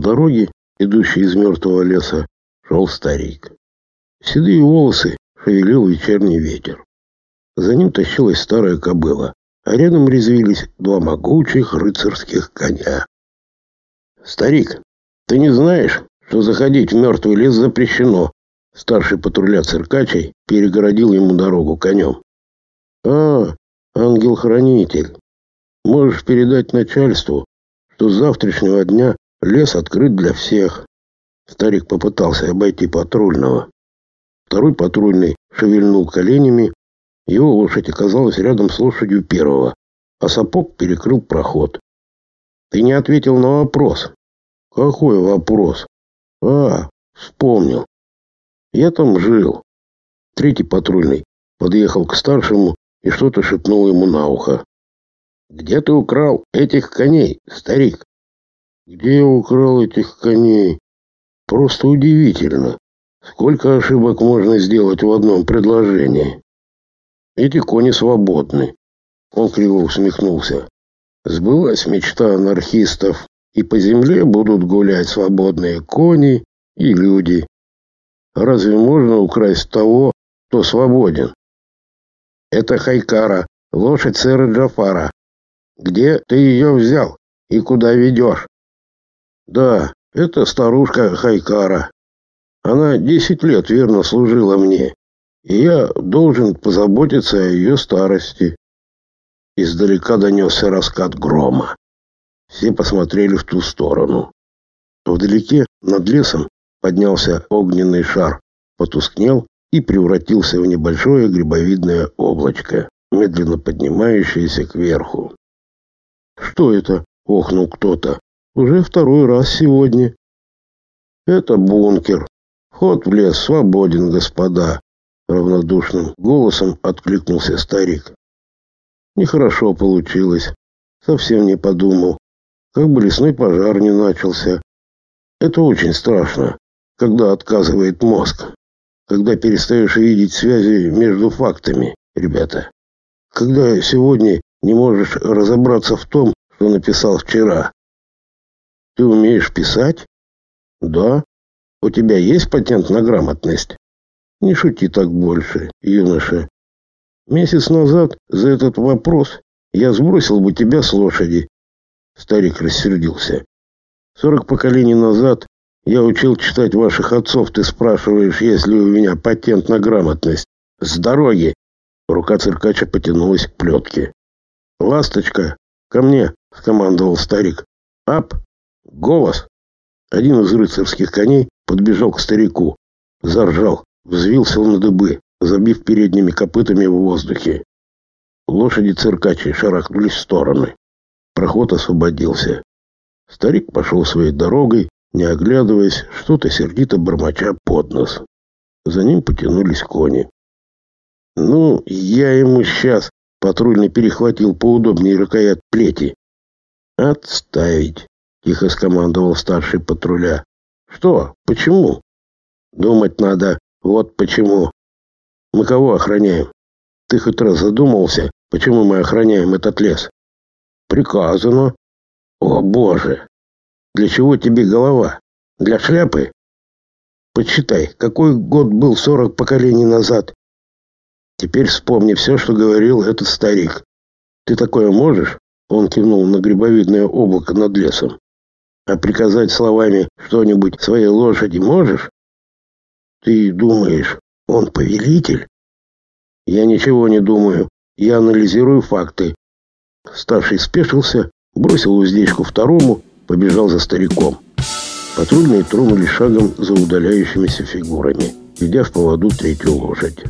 По дороге, идущей из мертвого леса, шел старик. Седые волосы шевелил вечерний ветер. За ним тащилась старая кобыла, а рядом резвились два могучих рыцарских коня. «Старик, ты не знаешь, что заходить в мертвый лес запрещено?» Старший патруля циркачей перегородил ему дорогу конем. «А, ангел-хранитель, можешь передать начальству, что с завтрашнего дня лес открыт для всех». Старик попытался обойти патрульного. Второй патрульный шевельнул коленями. Его лошадь оказалась рядом с лошадью первого, а сапог перекрыл проход. Ты не ответил на вопрос. Какой вопрос? А, вспомнил. Я там жил. Третий патрульный подъехал к старшему и что-то шепнул ему на ухо. Где ты украл этих коней, старик? Где я украл этих коней? Просто удивительно. Сколько ошибок можно сделать в одном предложении? Эти кони свободны. Он криво усмехнулся. Сбылась мечта анархистов, и по земле будут гулять свободные кони и люди. Разве можно украсть того, кто свободен? Это Хайкара, лошадь сэра Джафара. Где ты ее взял и куда ведешь? Да, это старушка Хайкара. Она десять лет верно служила мне, и я должен позаботиться о ее старости. Издалека донесся раскат грома. Все посмотрели в ту сторону. Вдалеке, над лесом, поднялся огненный шар, потускнел и превратился в небольшое грибовидное облачко, медленно поднимающееся кверху. «Что это?» — охнул кто-то. «Уже второй раз сегодня». «Это бункер», Вход в лес свободен, господа, равнодушным голосом откликнулся старик. Нехорошо получилось. Совсем не подумал. Как бы лесной пожар не начался. Это очень страшно, когда отказывает мозг. Когда перестаешь видеть связи между фактами, ребята. Когда сегодня не можешь разобраться в том, что написал вчера. Ты умеешь писать? Да, у тебя есть патент на грамотность? Не шути так больше, юноша. Месяц назад за этот вопрос я сбросил бы тебя с лошади. Старик рассердился. Сорок поколений назад я учил читать ваших отцов. Ты спрашиваешь, есть ли у меня патент на грамотность. С дороги. Рука циркача потянулась к плетке. «Ласточка, ко мне!» — скомандовал старик. «Ап! Голос!» Один из рыцарских коней подбежал к старику, заржал, взвился на дыбы, забив передними копытами в воздухе. Лошади циркачи шарахнулись в стороны. Проход освободился. Старик пошел своей дорогой, не оглядываясь, что-то сердито бормоча под нос. За ним потянулись кони. «Ну, я ему сейчас!» — патрульный перехватил поудобнее рукоять плети. «Отставить!» — тихо скомандовал старший патруля. Что? Почему? Думать надо. Вот почему. Мы кого охраняем? Ты хоть раз задумался, почему мы охраняем этот лес? Приказано. О, Боже! Для чего тебе голова? Для шляпы? Почитай, какой год был сорок поколений назад. Теперь вспомни все, что говорил этот старик. Ты такое можешь? Он кивнул на грибовидное облако над лесом. А приказать словами что-нибудь своей лошади можешь? Ты думаешь, он повелитель? Я ничего не думаю. Я анализирую факты. Старший спешился, бросил уздечку второму, побежал за стариком. Патрульные тронули шагом за удаляющимися фигурами, ведя в поводу третью лошадь.